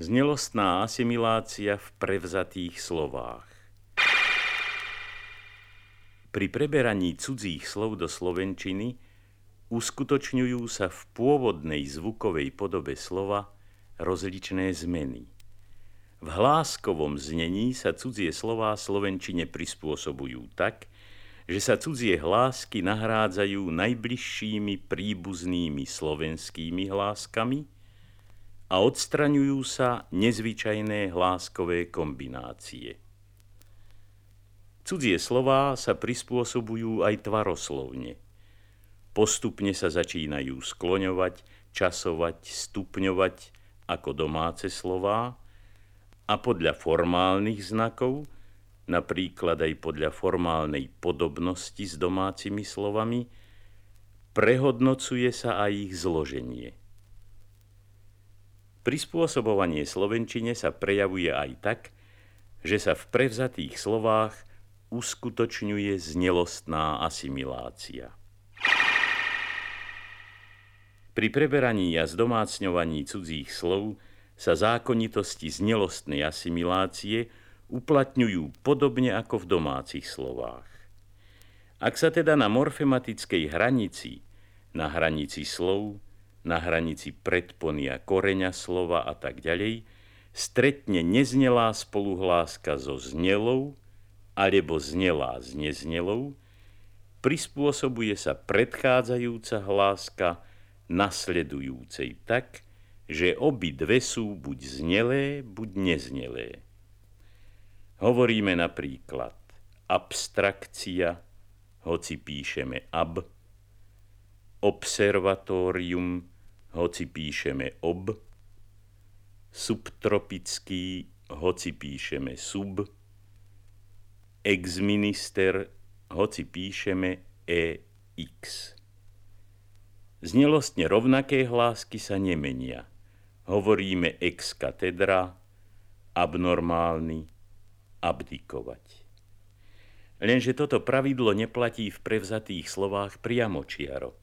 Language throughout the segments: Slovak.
Znelostná asimilácia v prevzatých slovách. Pri preberaní cudzích slov do slovenčiny uskutočňujú sa v pôvodnej zvukovej podobe slova rozličné zmeny. V hláskovom znení sa cudzie slová slovenčine prispôsobujú tak, že sa cudzie hlásky nahrádzajú najbližšími príbuznými slovenskými hláskami – a odstraňujú sa nezvyčajné hláskové kombinácie. Cudzie slová sa prispôsobujú aj tvaroslovne. Postupne sa začínajú skloňovať, časovať, stupňovať ako domáce slová a podľa formálnych znakov, napríklad aj podľa formálnej podobnosti s domácimi slovami, prehodnocuje sa aj ich zloženie. Prispôsobovanie slovenčine sa prejavuje aj tak, že sa v prevzatých slovách uskutočňuje znelostná asimilácia. Pri preberaní a zdomácňovaní cudzích slov sa zákonitosti znelostnej asimilácie uplatňujú podobne ako v domácich slovách. Ak sa teda na morfematickej hranici, na hranici slov, na hranici predpony a koreňa slova a tak ďalej, stretne neznelá spoluhláska so znelou alebo znelá s neznelou, prispôsobuje sa predchádzajúca hláska nasledujúcej tak, že obi dve sú buď znelé, buď neznelé. Hovoríme napríklad abstrakcia, hoci píšeme ab, observatórium, hoci píšeme ob, subtropický, hoci píšeme sub, exminister, hoci píšeme ex. Znelostne rovnaké hlásky sa nemenia. Hovoríme ex katedra, abnormálny, abdikovať. Lenže toto pravidlo neplatí v prevzatých slovách priamočiaro.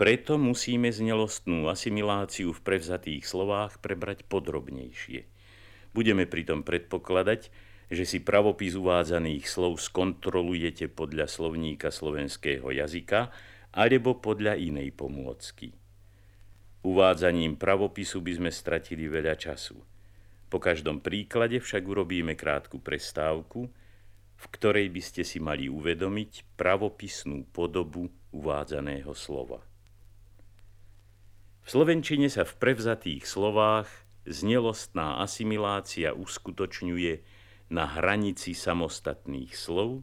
Preto musíme znelostnú asimiláciu v prevzatých slovách prebrať podrobnejšie. Budeme pritom predpokladať, že si pravopis uvádzaných slov skontrolujete podľa slovníka slovenského jazyka alebo podľa inej pomôcky. Uvádzaním pravopisu by sme stratili veľa času. Po každom príklade však urobíme krátku prestávku, v ktorej by ste si mali uvedomiť pravopisnú podobu uvádzaného slova. V slovenčine sa v prevzatých slovách znelostná asimilácia uskutočňuje na hranici samostatných slov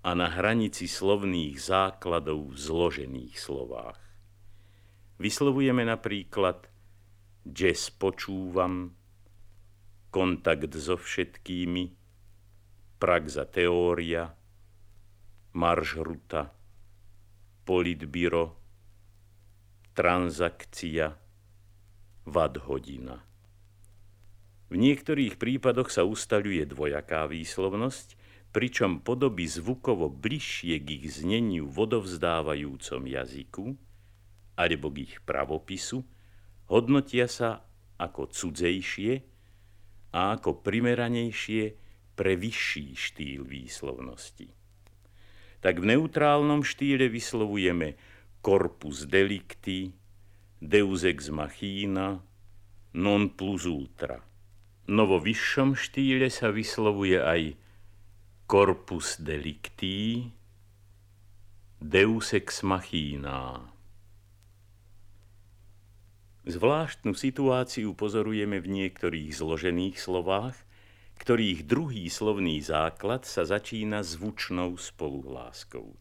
a na hranici slovných základov v zložených slovách. Vyslovujeme napríklad jazz počúvam, kontakt so všetkými, praxa teória, maršruta, politbiro, transakcia, vad hodina. V niektorých prípadoch sa ustaľuje dvojaká výslovnosť, pričom podoby zvukovo bližšie k ich zneniu vodovzdávajúcom jazyku alebo k ich pravopisu hodnotia sa ako cudzejšie a ako primeranejšie pre vyšší štýl výslovnosti. Tak v neutrálnom štýle vyslovujeme corpus delicti, deus ex machina, non plus ultra. No vo vyššom štýle sa vyslovuje aj corpus delicti, deus ex machina. Zvláštnu situáciu pozorujeme v niektorých zložených slovách, ktorých druhý slovný základ sa začína zvučnou spoluhláskou.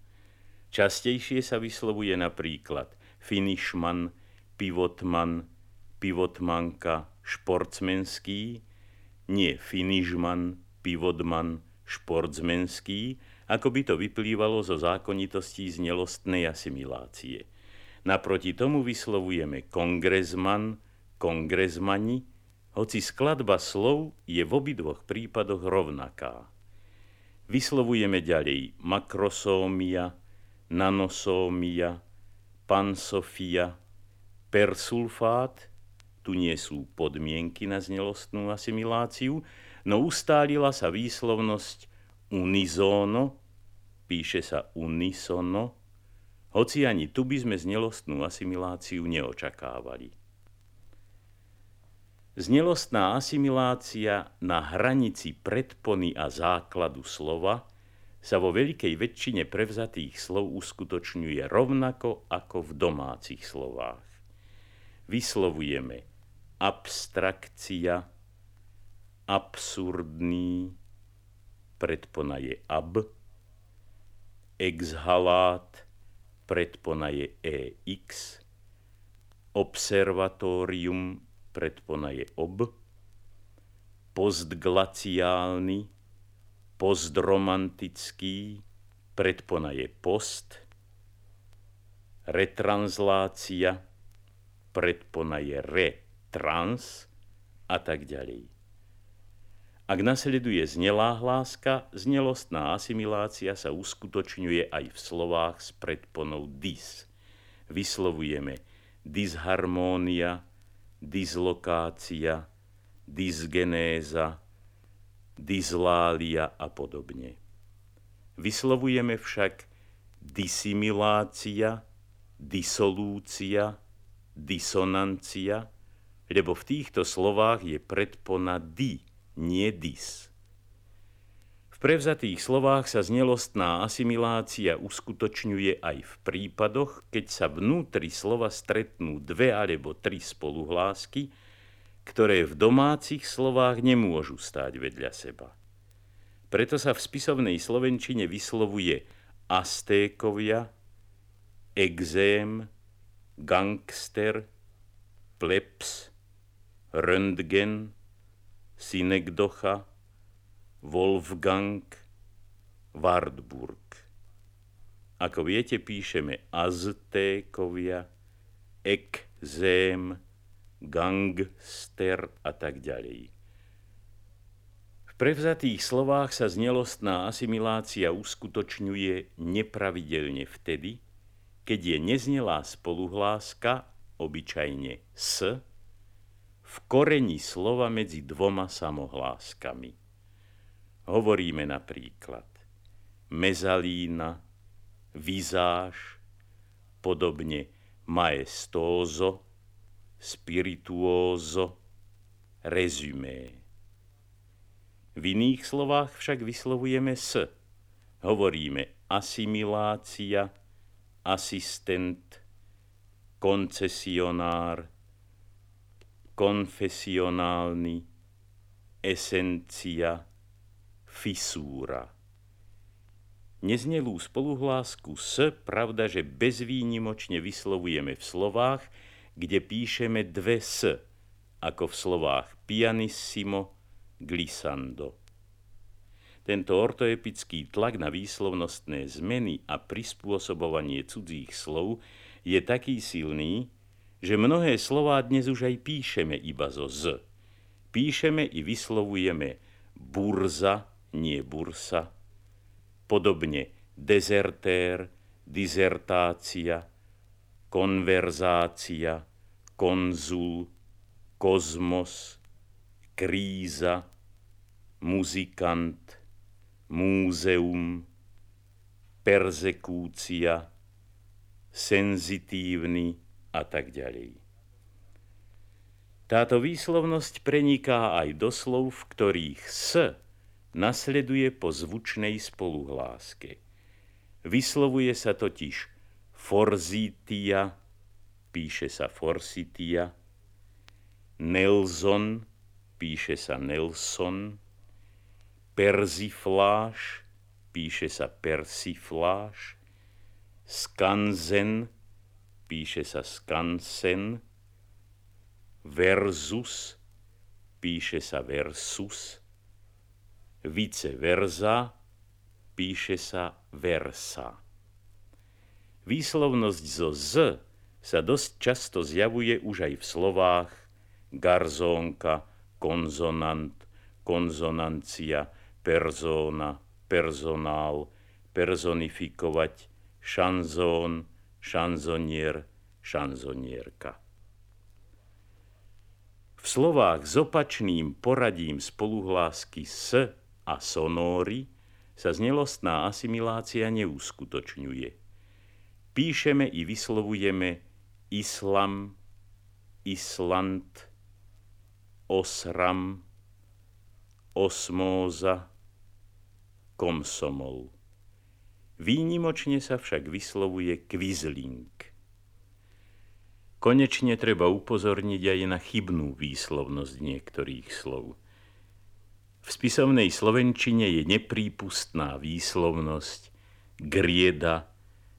Častejšie sa vyslovuje napríklad finishman, pivotman, pivotmanka, športsmenský, nie finishman, pivotman, športsmenský, ako by to vyplývalo zo zákonitostí znelostnej asimilácie. Naproti tomu vyslovujeme kongresman, kongresmani, hoci skladba slov je v obidvoch prípadoch rovnaká. Vyslovujeme ďalej makrosómia, nanosómia, pansofia, persulfát, tu nie sú podmienky na znelostnú asimiláciu, no ustálila sa výslovnosť unizóno, píše sa unisono, hoci ani tu by sme znelostnú asimiláciu neočakávali. Znelostná asimilácia na hranici predpony a základu slova sa vo veľkej väčšine prevzatých slov uskutočňuje rovnako ako v domácich slovách. Vyslovujeme abstrakcia, absurdný, predpona je ab, exhalát, predpona je ex, observatórium, predpona je ob, postglaciálny, postromantický, predpona je post, retranslácia, predpona je retrans a tak ďalej. Ak nasleduje znelá hláska, znelostná asimilácia sa uskutočňuje aj v slovách s predponou dis. Vyslovujeme disharmónia, dislokácia, disgenéza, dislália a podobne. Vyslovujeme však disimilácia, disolúcia, disonancia, lebo v týchto slovách je predpona di, nie dis. V prevzatých slovách sa znelostná asimilácia uskutočňuje aj v prípadoch, keď sa vnútri slova stretnú dve alebo tri spoluhlásky, ktoré v domácich slovách nemôžu stáť vedľa seba. Preto sa v spisovnej slovenčine vyslovuje Aztékovia, exém, gangster, plebs, röntgen, synekdocha, Wolfgang, Wartburg. Ako viete, píšeme Aztékovia, Ekzém, Gangster a tak ďalej. V prevzatých slovách sa znelostná asimilácia uskutočňuje nepravidelne vtedy, keď je neznelá spoluhláska, obyčajne s, v koreni slova medzi dvoma samohláskami. Hovoríme napríklad mezalína, vizáž, podobne maestózo, spirituózo, rezumé. V iných slovách však vyslovujeme s. Hovoríme asimilácia, asistent, koncesionár, konfesionálny, esencia, fisúra. Neznelú spoluhlásku s, pravda, že bezvýnimočne vyslovujeme v slovách, kde píšeme dve s, ako v slovách pianissimo, glissando. Tento ortoepický tlak na výslovnostné zmeny a prispôsobovanie cudzích slov je taký silný, že mnohé slová dnes už aj píšeme iba zo z. Píšeme i vyslovujeme burza, nie bursa. Podobne dezertér, dizertácia, konverzácia, konzul, kozmos, kríza, muzikant, múzeum, perzekúcia, senzitívny a tak ďalej. Táto výslovnosť preniká aj do slov, v ktorých s nasleduje po zvučnej spoluhláske. Vyslovuje sa totiž forzitia, píše sa forsitia, Nelson, píše sa Nelson, Persifláš, píše sa persifláš, skanzen, píše sa skansen, versus, píše sa versus, vice versa, píše sa versa. Výslovnosť zo z sa dosť často zjavuje už aj v slovách garzónka, konzonant, konzonancia, persona, personál, personifikovať, šanzón, šanzonier, šanzonierka. slovách s opačným poradím spoluhlásky s a sonóry sa znelostná asimilácia neuskutočňuje. Píšeme i vyslovujeme islam, islant, osram, osmóza, komsomol. Výnimočne sa však vyslovuje kvizling. Konečne treba upozorniť aj na chybnú výslovnosť niektorých slov. V spisovnej slovenčine je neprípustná výslovnosť grieda,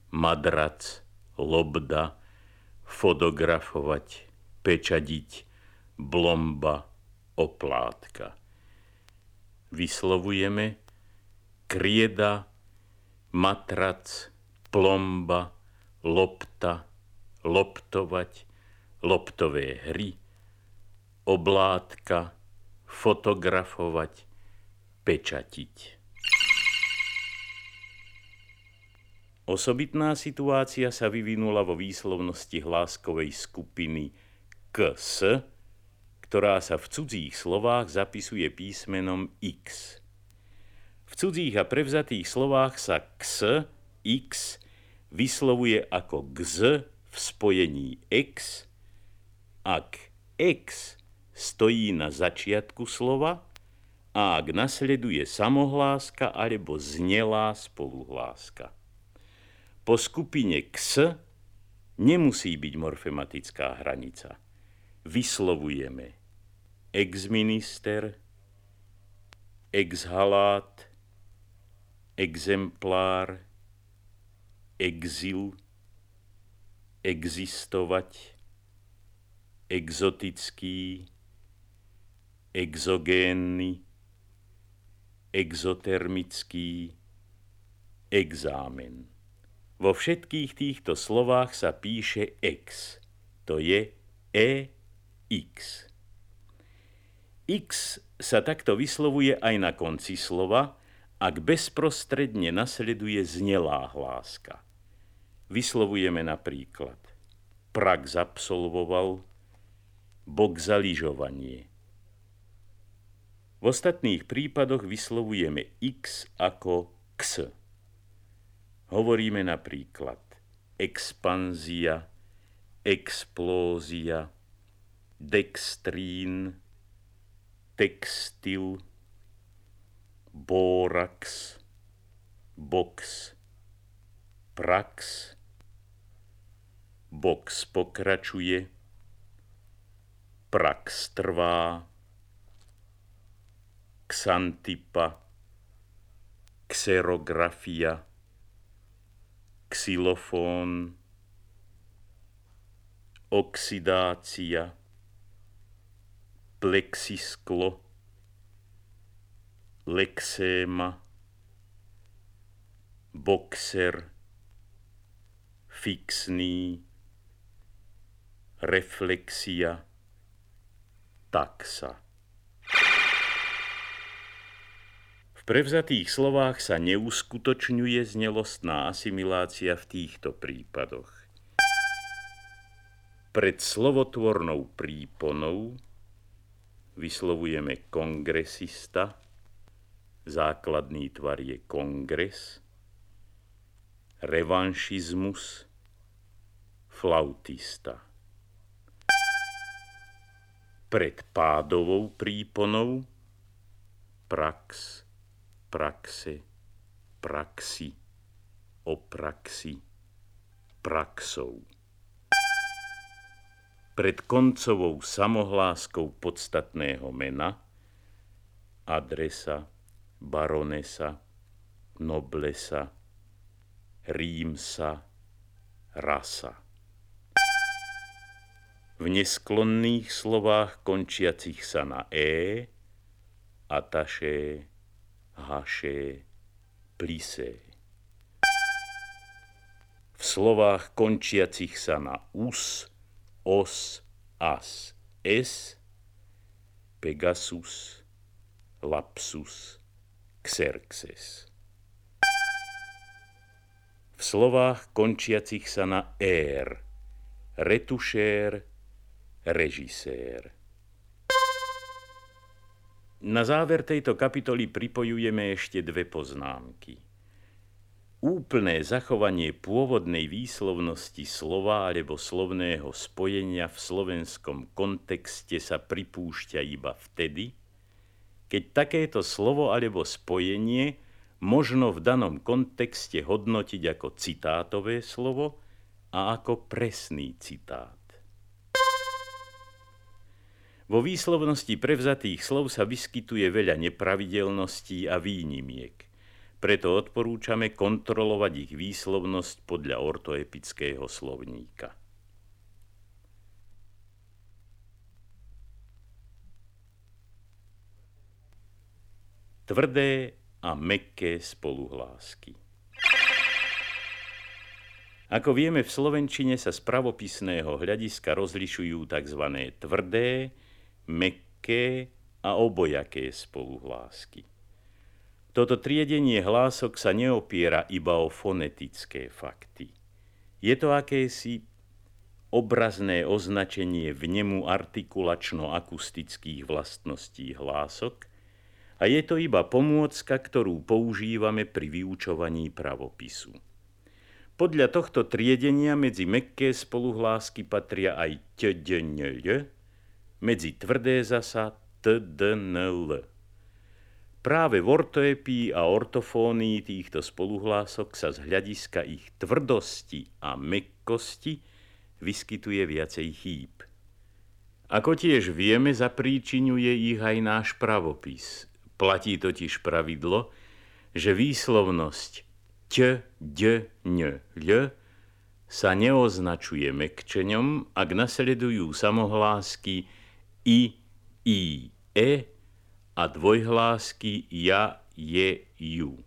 madrac, lobda, fotografovať, pečadiť, blomba, oplátka. Vyslovujeme krieda, matrac, plomba, lopta, loptovať, loptové hry, oblátka, fotografovať, pečatiť. Osobitná situácia sa vyvinula vo výslovnosti hláskovej skupiny KS, ktorá sa v cudzích slovách zapisuje písmenom X. V cudzích a prevzatých slovách sa KS, X vyslovuje ako GZ v spojení X, ak X stojí na začiatku slova a ak nasleduje samohláska alebo znelá spoluhláska. Po skupine X nemusí byť morfematická hranica. Vyslovujeme exminister, exhalát, exemplár, exil, existovať, exotický, exogénny, exotermický, exámen. Vo všetkých týchto slovách sa píše x, to je EX. X sa takto vyslovuje aj na konci slova, ak bezprostredne nasleduje znelá hláska. Vyslovujeme napríklad prax absolvoval, bok za lyžovanie. V ostatných prípadoch vyslovujeme x ako x. Hovoríme napríklad expanzia, explózia, dextrín, textil, borax, box, prax, box pokračuje, prax trvá, xantipa, xerografia, xylofón, oxidácia, plexisklo, lexéma, boxer, fixný, reflexia, taxa. Prevzatých slovách sa neuskutočňuje znelostná asimilácia v týchto prípadoch. Pred slovotvornou príponou vyslovujeme kongresista, základný tvar je kongres, revanšizmus, flautista. Pred pádovou príponou prax, praxe, praxi, o praxi, praxou pred koncovou samohláskou podstatného mena, adresa, baronesa, noblesa, rímsa, rasa. V nesklonných slovách končiacich sa na e, ataše, haše, plisé. V slovách končiacich sa na us, os, as, es, Pegasus, lapsus, xerxes. V slovách končiacich sa na ér, retušér, režisér. Na záver tejto kapitoly pripojujeme ešte dve poznámky. Úplné zachovanie pôvodnej výslovnosti slova alebo slovného spojenia v slovenskom kontexte sa pripúšťa iba vtedy, keď takéto slovo alebo spojenie možno v danom kontexte hodnotiť ako citátové slovo a ako presný citát. Vo výslovnosti prevzatých slov sa vyskytuje veľa nepravidelností a výnimiek. Preto odporúčame kontrolovať ich výslovnosť podľa ortoepického slovníka. Tvrdé a mekké spoluhlásky. Ako vieme, v slovenčine sa z pravopisného hľadiska rozlišujú tzv. tvrdé mekké a obojaké spoluhlásky. Toto triedenie hlások sa neopiera iba o fonetické fakty. Je to akési obrazné označenie vnemu artikulačno-akustických vlastností hlások a je to iba pomôcka, ktorú používame pri vyučovaní pravopisu. Podľa tohto triedenia medzi mekké spoluhlásky patria aj t, d, n, l, medzi tvrdé zasa TDNL. Práve v ortoepii a ortofónii týchto spoluhlások sa z hľadiska ich tvrdosti a mekkosti vyskytuje viacej chýb. Ako tiež vieme, zapríčinuje ich aj náš pravopis. Platí totiž pravidlo, že výslovnosť t, d, n, l sa neoznačuje mekčeňom, ak nasledujú samohlásky i, i, e a dvojhlásky ja, je, ju.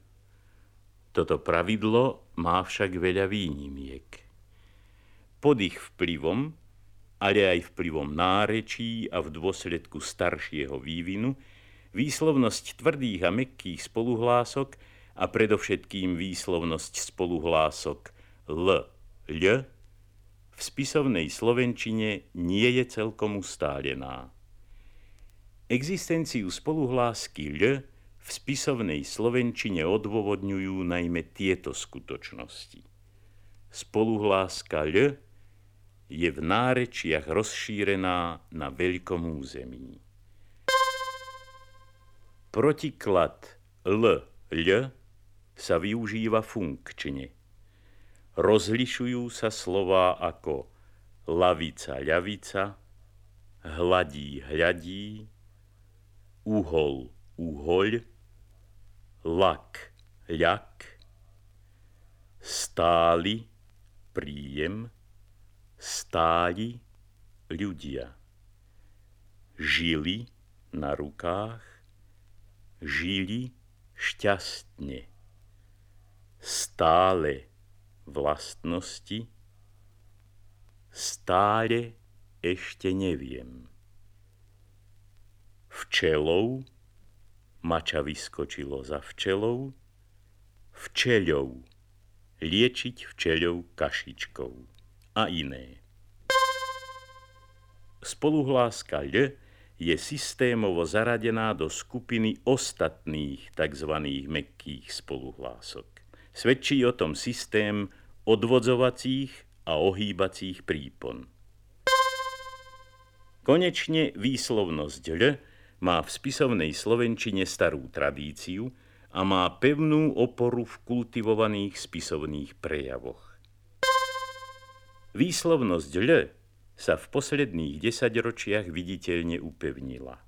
Toto pravidlo má však veľa výnimiek. Pod ich vplyvom, ale aj vplyvom nárečí a v dôsledku staršieho vývinu, výslovnosť tvrdých a mekkých spoluhlások a predovšetkým výslovnosť spoluhlások l, ľ v spisovnej slovenčine nie je celkom ustálená. Existenciu spoluhlásky L v spisovnej slovenčine odôvodňujú najmä tieto skutočnosti. Spoluhláska L je v nárečiach rozšírená na veľkom území. Protiklad L, L sa využíva funkčne rozlišujú sa slova ako lavica, ľavica, hladí, hľadí, uhol, uhoľ, lak, ľak, stáli, príjem, stáli, ľudia, žili na rukách, žili šťastne, stále vlastnosti stále ešte neviem. Včelou, mača vyskočilo za včelou, včeľou, liečiť včeľou kašičkou a iné. Spoluhláska L je systémovo zaradená do skupiny ostatných tzv. mekkých spoluhlások. Svedčí o tom systém odvodzovacích a ohýbacích prípon. Konečne výslovnosť L má v spisovnej slovenčine starú tradíciu a má pevnú oporu v kultivovaných spisovných prejavoch. Výslovnosť L sa v posledných desaťročiach viditeľne upevnila.